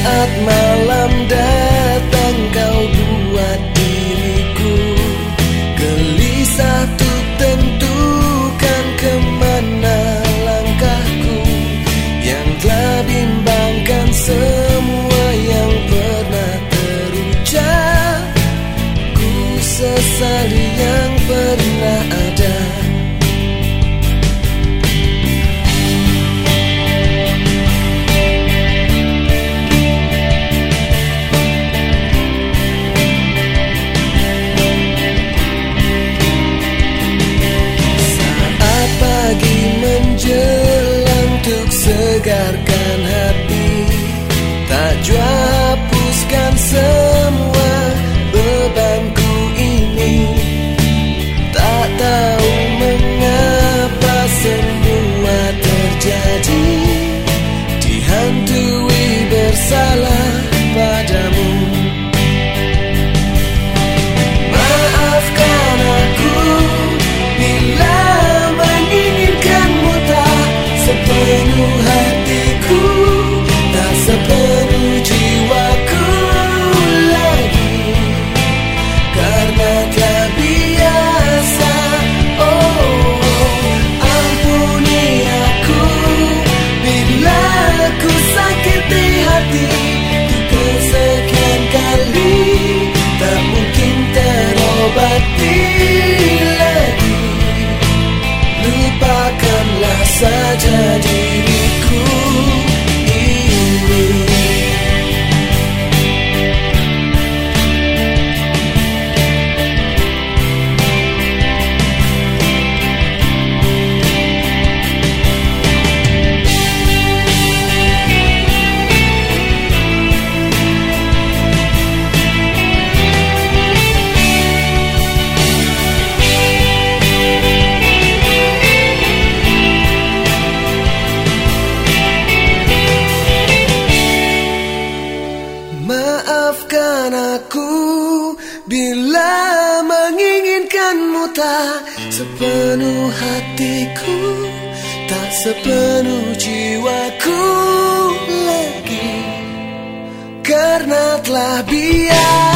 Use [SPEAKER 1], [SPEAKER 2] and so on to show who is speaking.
[SPEAKER 1] saat malam dan sepenuh hatiku, tak sepenuh jiwaku lagi, karena telah biasa.